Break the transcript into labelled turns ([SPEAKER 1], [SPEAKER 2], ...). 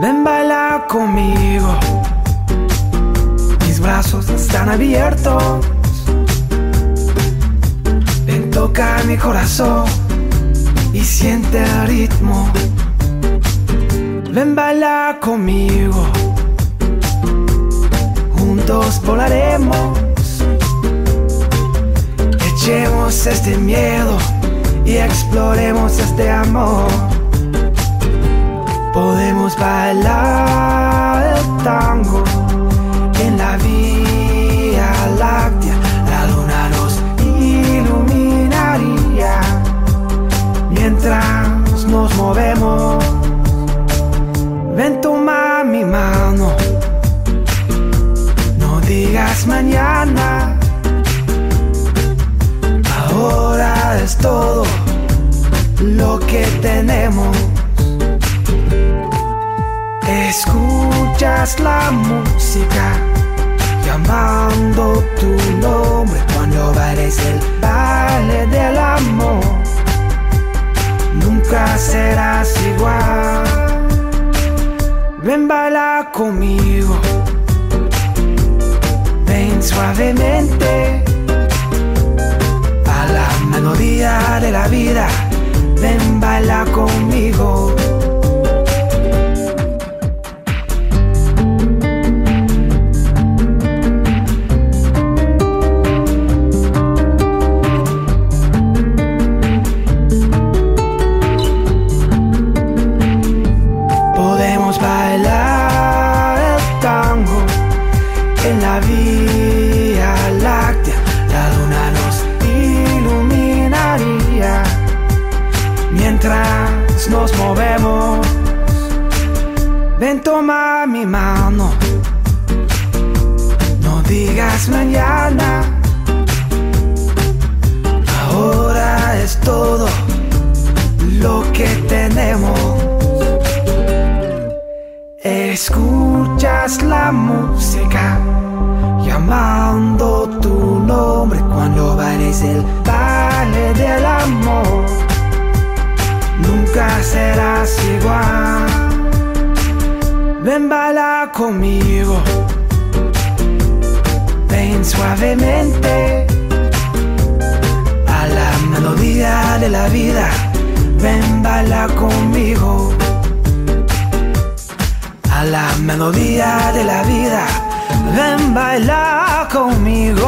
[SPEAKER 1] Ven baila conmigo. Mis brazos están abiertos. Ven toca mi corazón y siente el ritmo. Ven baila conmigo. Juntos volaremos. Echemos este miedo y exploremos este amor. Podemos bailar el tango en la vía láctea. La luna nos iluminaría mientras nos movemos. Ven, toma mi mano. No digas mañana. Ahora es todo lo que tenemos. Escuchas la música llamando tu nombre cuando bailes el baile del amor. Nunca serás igual. Ven baila conmigo. Ven suavemente la vía láctea. La luna nos iluminaría mientras nos movemos. Ven, toma mi mano. No digas mañana. Ahora es todo lo que tenemos. Escuchas la música tu nombre cuando bailes el baile del amor. Nunca serás igual. Ven baila conmigo. Ven suavemente a la melodía de la vida. Ven baila conmigo a la melodía de la vida. Ven baila conmigo.